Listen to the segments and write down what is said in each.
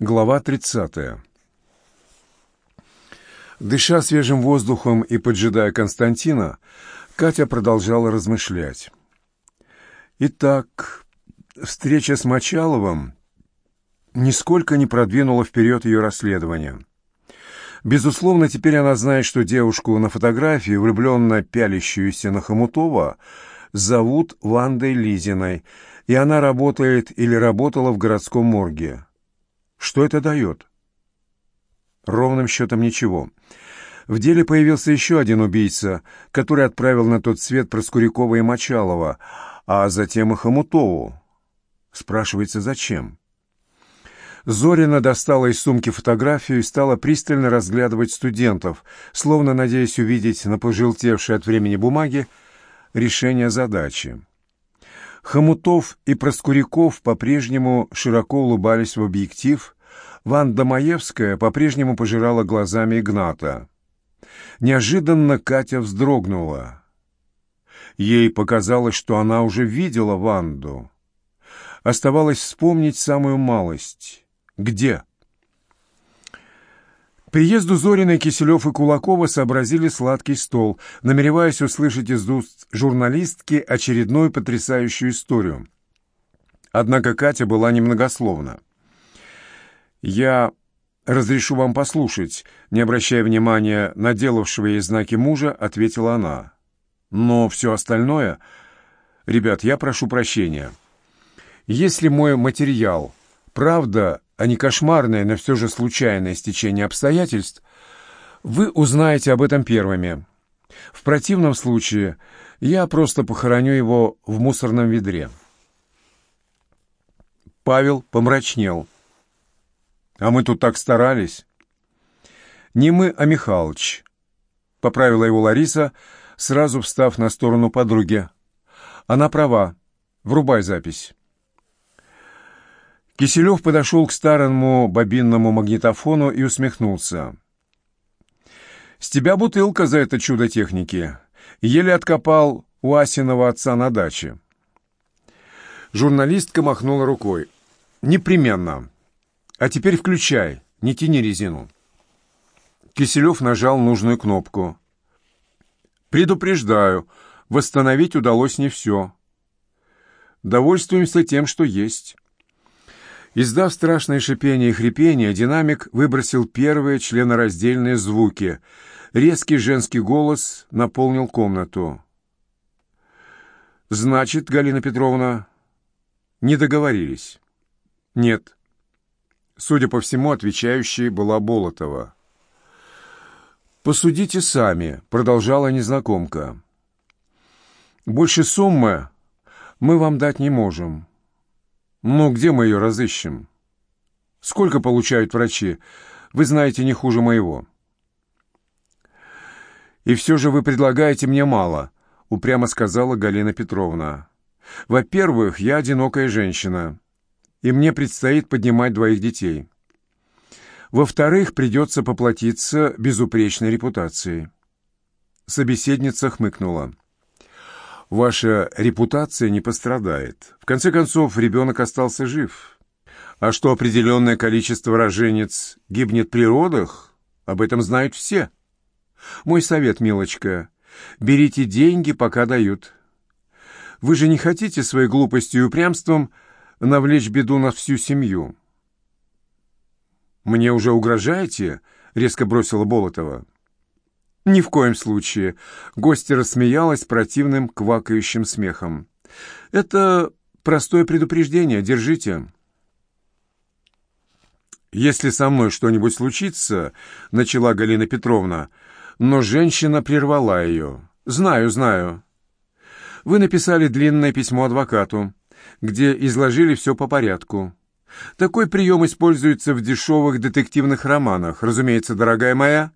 Глава 30. Дыша свежим воздухом и поджидая Константина, Катя продолжала размышлять. Итак, встреча с Мочаловым нисколько не продвинула вперед ее расследование. Безусловно, теперь она знает, что девушку на фотографии, влюбленно пялящуюся на Хомутова, зовут Вандой Лизиной, и она работает или работала в городском морге. Что это дает? Ровным счетом ничего. В деле появился еще один убийца, который отправил на тот свет Проскурякова и Мочалова, а затем и Хомутову. Спрашивается, зачем? Зорина достала из сумки фотографию и стала пристально разглядывать студентов, словно надеясь увидеть на пожелтевшей от времени бумаге решение задачи. Хомутов и Проскуряков по-прежнему широко улыбались в объектив, Ванда Маевская по-прежнему пожирала глазами Игната. Неожиданно Катя вздрогнула. Ей показалось, что она уже видела Ванду. Оставалось вспомнить самую малость. Где? К приезду Зориной, Киселев и Кулакова сообразили сладкий стол, намереваясь услышать из уст журналистки очередную потрясающую историю. Однако Катя была немногословна. «Я разрешу вам послушать», — не обращая внимания на делавшего ей знаки мужа, ответила она. «Но все остальное...» «Ребят, я прошу прощения. Если мой материал правда, а не кошмарное, но все же случайное стечение обстоятельств, вы узнаете об этом первыми. В противном случае я просто похороню его в мусорном ведре». Павел помрачнел. А мы тут так старались. Не мы, а Михалыч. Поправила его Лариса, сразу встав на сторону подруги. Она права. Врубай запись. Киселев подошел к старому бобинному магнитофону и усмехнулся. «С тебя бутылка за это чудо техники. Еле откопал у Асиного отца на даче». Журналистка махнула рукой. «Непременно. А теперь включай, не тяни резину. Киселев нажал нужную кнопку. Предупреждаю, восстановить удалось не все. Довольствуемся тем, что есть. Издав страшное шипение и хрипение, динамик выбросил первые членораздельные звуки. Резкий женский голос наполнил комнату. «Значит, Галина Петровна, не договорились?» «Нет. Судя по всему, отвечающей была Болотова. «Посудите сами», — продолжала незнакомка. «Больше суммы мы вам дать не можем. Но где мы ее разыщем? Сколько получают врачи? Вы знаете не хуже моего». «И все же вы предлагаете мне мало», — упрямо сказала Галина Петровна. «Во-первых, я одинокая женщина и мне предстоит поднимать двоих детей. Во-вторых, придется поплатиться безупречной репутацией. Собеседница хмыкнула. Ваша репутация не пострадает. В конце концов, ребенок остался жив. А что определенное количество роженец гибнет при родах, об этом знают все. Мой совет, милочка, берите деньги, пока дают. Вы же не хотите своей глупостью и упрямством навлечь беду на всю семью. «Мне уже угрожаете?» — резко бросила Болотова. «Ни в коем случае!» — гостья рассмеялась противным квакающим смехом. «Это простое предупреждение, держите». «Если со мной что-нибудь случится», — начала Галина Петровна, но женщина прервала ее. «Знаю, знаю. Вы написали длинное письмо адвокату где изложили все по порядку. Такой прием используется в дешевых детективных романах. Разумеется, дорогая моя,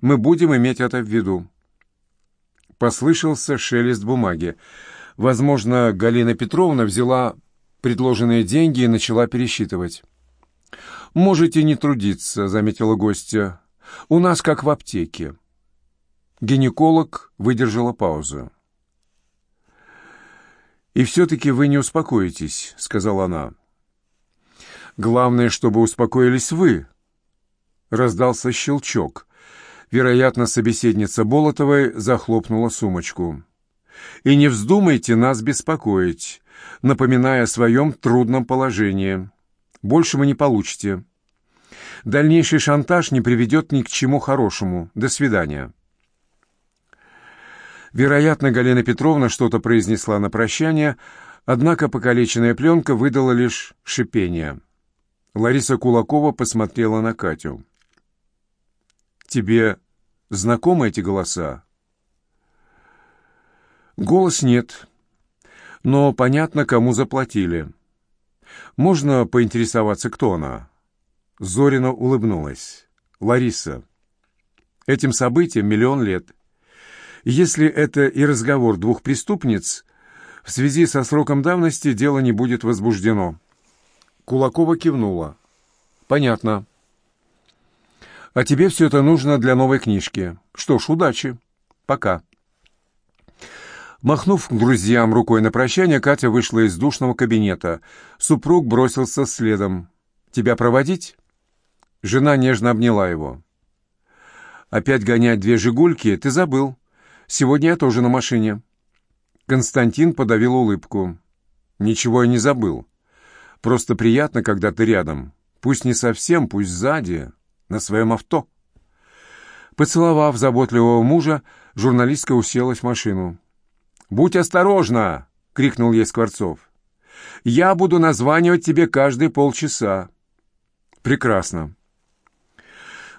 мы будем иметь это в виду. Послышался шелест бумаги. Возможно, Галина Петровна взяла предложенные деньги и начала пересчитывать. «Можете не трудиться», — заметила гостья. «У нас как в аптеке». Гинеколог выдержала паузу. «И все-таки вы не успокоитесь», — сказала она. Главное, чтобы успокоились вы. Раздался щелчок. Вероятно, собеседница Болотовой захлопнула сумочку. И не вздумайте нас беспокоить, напоминая о своем трудном положении. Больше вы не получите. Дальнейший шантаж не приведет ни к чему хорошему. До свидания. Вероятно, Галина Петровна что-то произнесла на прощание, однако покалеченная пленка выдала лишь шипение. Лариса Кулакова посмотрела на Катю. «Тебе знакомы эти голоса?» «Голос нет, но понятно, кому заплатили. Можно поинтересоваться, кто она?» Зорина улыбнулась. «Лариса, этим событиям миллион лет. Если это и разговор двух преступниц, в связи со сроком давности дело не будет возбуждено». Кулакова кивнула. «Понятно. А тебе все это нужно для новой книжки. Что ж, удачи. Пока». Махнув друзьям рукой на прощание, Катя вышла из душного кабинета. Супруг бросился следом. «Тебя проводить?» Жена нежно обняла его. «Опять гонять две «Жигульки» ты забыл. Сегодня я тоже на машине». Константин подавил улыбку. «Ничего я не забыл. Просто приятно, когда ты рядом. Пусть не совсем, пусть сзади, на своем авто». Поцеловав заботливого мужа, журналистка уселась в машину. «Будь осторожна!» — крикнул ей Скворцов. «Я буду названивать тебе каждые полчаса». «Прекрасно».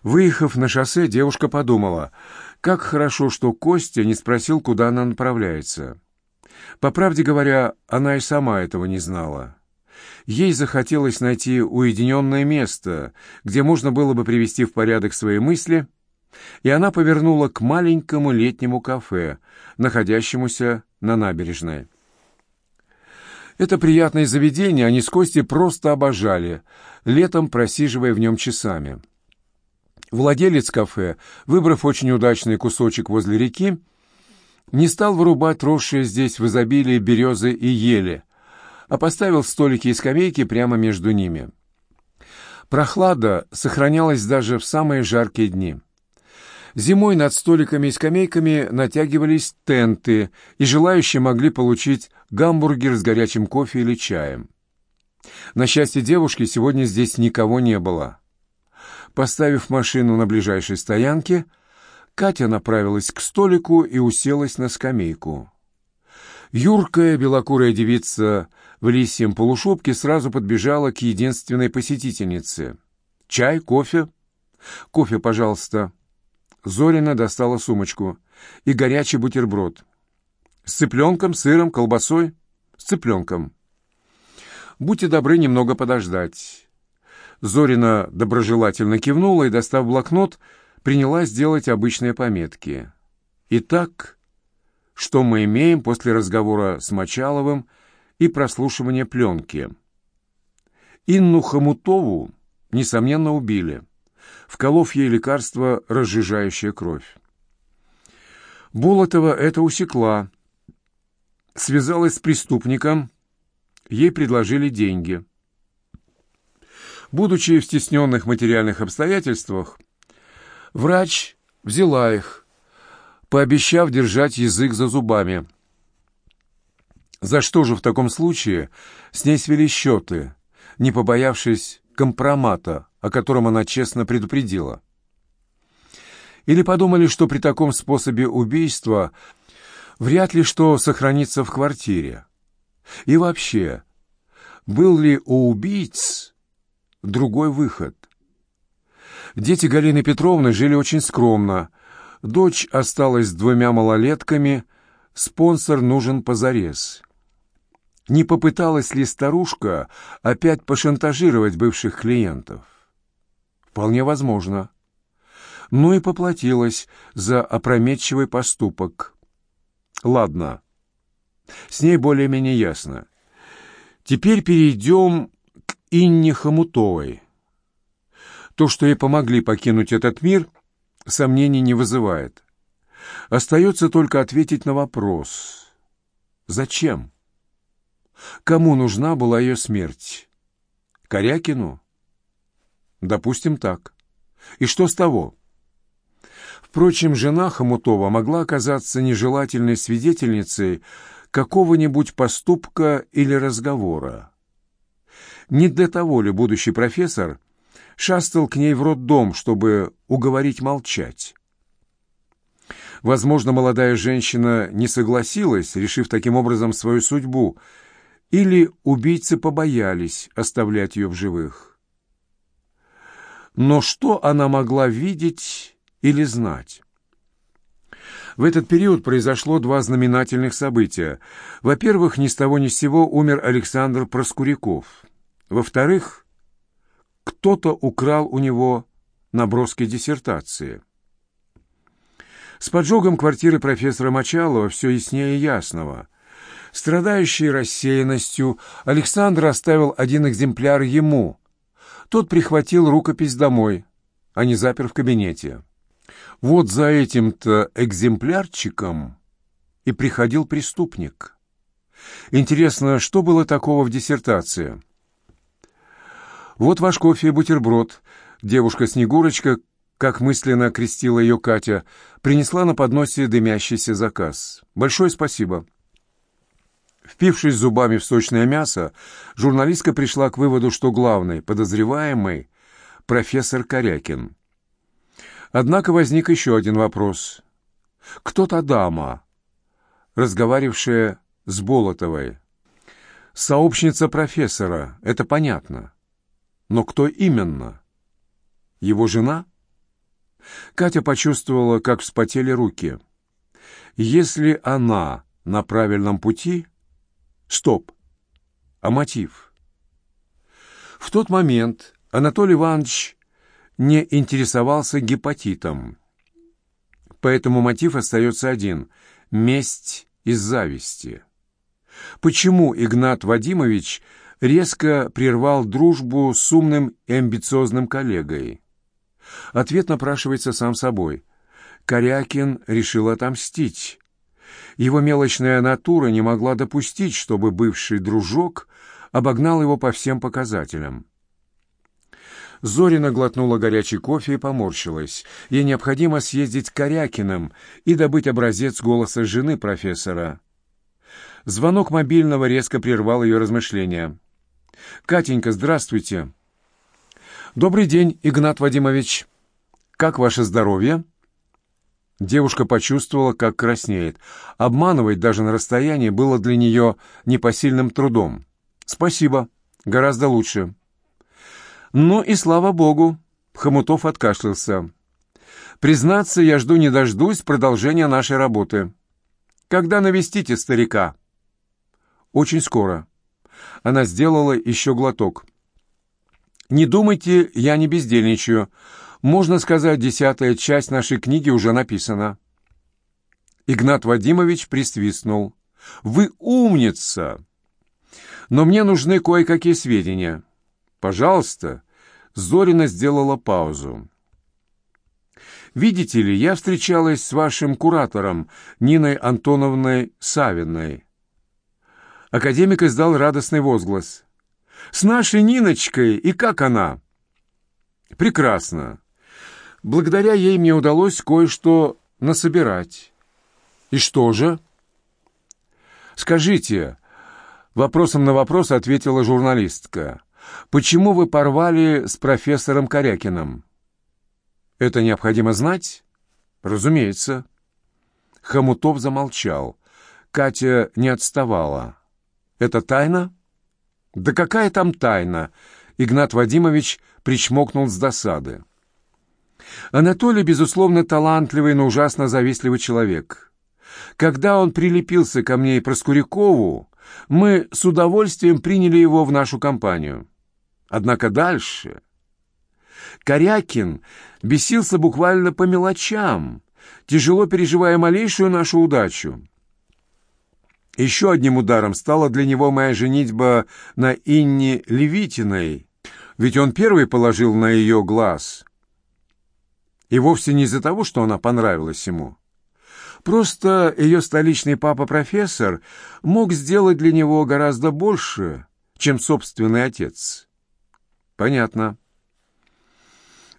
Выехав на шоссе, девушка подумала, как хорошо, что Костя не спросил, куда она направляется. По правде говоря, она и сама этого не знала. Ей захотелось найти уединенное место, где можно было бы привести в порядок свои мысли, и она повернула к маленькому летнему кафе, находящемуся на набережной. Это приятное заведение они с Костей просто обожали, летом просиживая в нем часами. Владелец кафе, выбрав очень удачный кусочек возле реки, не стал вырубать росшие здесь в изобилии березы и ели, а поставил столики и скамейки прямо между ними. Прохлада сохранялась даже в самые жаркие дни. Зимой над столиками и скамейками натягивались тенты, и желающие могли получить гамбургер с горячим кофе или чаем. На счастье девушки, сегодня здесь никого не было. Поставив машину на ближайшей стоянке, Катя направилась к столику и уселась на скамейку. Юркая белокурая девица в лисьем полушубке сразу подбежала к единственной посетительнице. «Чай? Кофе?» «Кофе, пожалуйста». Зорина достала сумочку и горячий бутерброд. «С цыпленком, сыром, колбасой?» «С цыпленком». «Будьте добры немного подождать». Зорина доброжелательно кивнула и, достав блокнот, принялась делать обычные пометки. «Итак, что мы имеем после разговора с Мочаловым и прослушивания пленки?» Инну Хомутову, несомненно, убили, вколов ей лекарство, разжижающее кровь. Болотова это усекла. Связалась с преступником, ей предложили деньги. Будучи в стесненных материальных обстоятельствах, врач взяла их, пообещав держать язык за зубами. За что же в таком случае с ней свели счеты, не побоявшись компромата, о котором она честно предупредила? Или подумали, что при таком способе убийства вряд ли что сохранится в квартире? И вообще, был ли у убийц другой выход? Дети Галины Петровны жили очень скромно. Дочь осталась с двумя малолетками, спонсор нужен позарез. Не попыталась ли старушка опять пошантажировать бывших клиентов? Вполне возможно. Ну и поплатилась за опрометчивый поступок. Ладно, с ней более-менее ясно. Теперь перейдем Инне Хомутовой. То, что ей помогли покинуть этот мир, сомнений не вызывает. Остается только ответить на вопрос. Зачем? Кому нужна была ее смерть? Корякину? Допустим, так. И что с того? Впрочем, жена Хомутова могла оказаться нежелательной свидетельницей какого-нибудь поступка или разговора. Не для того ли будущий профессор шастал к ней в роддом, чтобы уговорить молчать? Возможно, молодая женщина не согласилась, решив таким образом свою судьбу, или убийцы побоялись оставлять ее в живых. Но что она могла видеть или знать? В этот период произошло два знаменательных события. Во-первых, ни с того ни с сего умер Александр Проскуряков. Во-вторых, кто-то украл у него наброски диссертации. С поджогом квартиры профессора Мочалова все яснее ясного. Страдающий рассеянностью, Александр оставил один экземпляр ему. Тот прихватил рукопись домой, а не запер в кабинете. Вот за этим-то экземплярчиком и приходил преступник. Интересно, что было такого в диссертации? Вот ваш кофе и бутерброд. Девушка-снегурочка, как мысленно крестила ее Катя, принесла на подносе дымящийся заказ. Большое спасибо. Впившись зубами в сочное мясо, журналистка пришла к выводу, что главный подозреваемый — профессор Корякин. Однако возник еще один вопрос. Кто та дама, разговаривавшая с Болотовой? Сообщница профессора, это понятно. Но кто именно? Его жена? Катя почувствовала, как вспотели руки. Если она на правильном пути... Стоп! А мотив? В тот момент Анатолий Иванович не интересовался гепатитом. Поэтому мотив остается один – месть из зависти. Почему Игнат Вадимович резко прервал дружбу с умным и амбициозным коллегой? Ответ напрашивается сам собой. Корякин решил отомстить. Его мелочная натура не могла допустить, чтобы бывший дружок обогнал его по всем показателям. Зорина глотнула горячий кофе и поморщилась. Ей необходимо съездить к Корякиным и добыть образец голоса жены профессора. Звонок мобильного резко прервал ее размышления. «Катенька, здравствуйте!» «Добрый день, Игнат Вадимович! Как ваше здоровье?» Девушка почувствовала, как краснеет. Обманывать даже на расстоянии было для нее непосильным трудом. «Спасибо, гораздо лучше». «Ну и слава богу!» — Хомутов откашлялся. «Признаться, я жду не дождусь продолжения нашей работы. Когда навестите старика?» «Очень скоро». Она сделала еще глоток. «Не думайте, я не бездельничаю. Можно сказать, десятая часть нашей книги уже написана». Игнат Вадимович присвистнул. «Вы умница! Но мне нужны кое-какие сведения. Пожалуйста, Зорина сделала паузу. «Видите ли, я встречалась с вашим куратором Ниной Антоновной Савиной». Академик издал радостный возглас. «С нашей Ниночкой! И как она?» «Прекрасно. Благодаря ей мне удалось кое-что насобирать». «И что же?» «Скажите...» Вопросом на вопрос ответила журналистка. Почему вы порвали с профессором Корякиным? Это необходимо знать? Разумеется. Хомутов замолчал. Катя не отставала. Это тайна? Да какая там тайна? Игнат Вадимович причмокнул с досады. Анатолий, безусловно, талантливый, но ужасно завистливый человек. Когда он прилепился ко мне и Проскурякову, мы с удовольствием приняли его в нашу компанию. Однако дальше... Корякин бесился буквально по мелочам, тяжело переживая малейшую нашу удачу. Еще одним ударом стала для него моя женитьба на Инне Левитиной, ведь он первый положил на ее глаз. И вовсе не из-за того, что она понравилась ему. Просто ее столичный папа-профессор мог сделать для него гораздо больше, чем собственный отец. Понятно.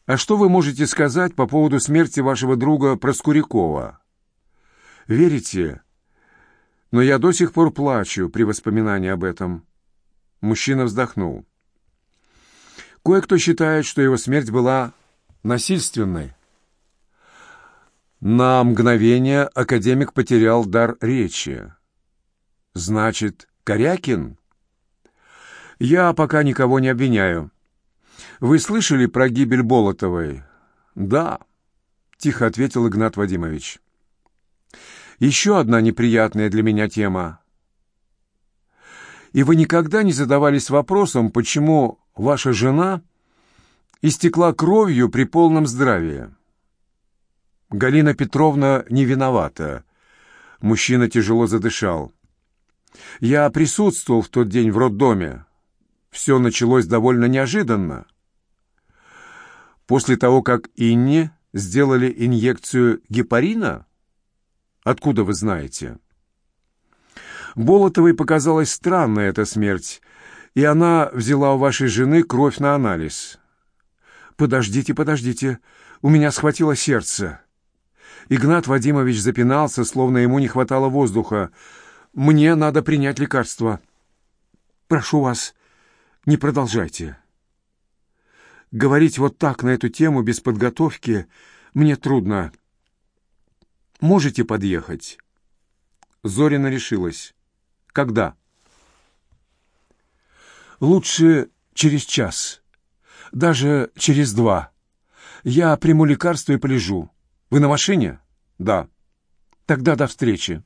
А что вы можете сказать по поводу смерти вашего друга Проскурякова? Верите? Но я до сих пор плачу при воспоминании об этом. Мужчина вздохнул. Кое-кто считает, что его смерть была насильственной. На мгновение академик потерял дар речи. «Значит, Корякин?» «Я пока никого не обвиняю. Вы слышали про гибель Болотовой?» «Да», — тихо ответил Игнат Вадимович. «Еще одна неприятная для меня тема. И вы никогда не задавались вопросом, почему ваша жена истекла кровью при полном здравии?» Галина Петровна не виновата. Мужчина тяжело задышал. Я присутствовал в тот день в роддоме. Все началось довольно неожиданно. После того, как Инне сделали инъекцию гепарина? Откуда вы знаете? Болотовой показалась странная эта смерть, и она взяла у вашей жены кровь на анализ. «Подождите, подождите, у меня схватило сердце». Игнат Вадимович запинался, словно ему не хватало воздуха. «Мне надо принять лекарство». «Прошу вас, не продолжайте». Говорить вот так на эту тему без подготовки мне трудно. Можете подъехать?» Зорина решилась. «Когда?» «Лучше через час. Даже через два. Я приму лекарство и полежу. Вы на машине? Да. Тогда до встречи.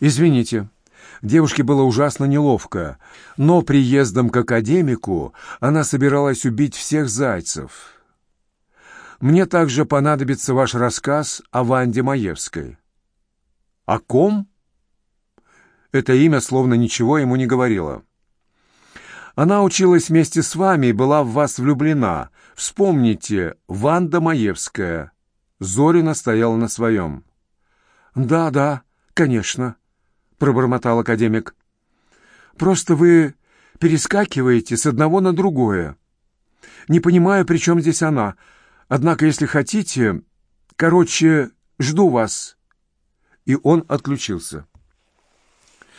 Извините. Девушке было ужасно неловко, но приездом к академику она собиралась убить всех зайцев. Мне также понадобится ваш рассказ о Ванде Маевской. О ком? Это имя словно ничего ему не говорило. Она училась вместе с вами и была в вас влюблена. Вспомните, Ванда Маевская — Зорина стояла на своем. «Да, да, конечно», — пробормотал академик. «Просто вы перескакиваете с одного на другое. Не понимаю, при чем здесь она. Однако, если хотите... Короче, жду вас». И он отключился.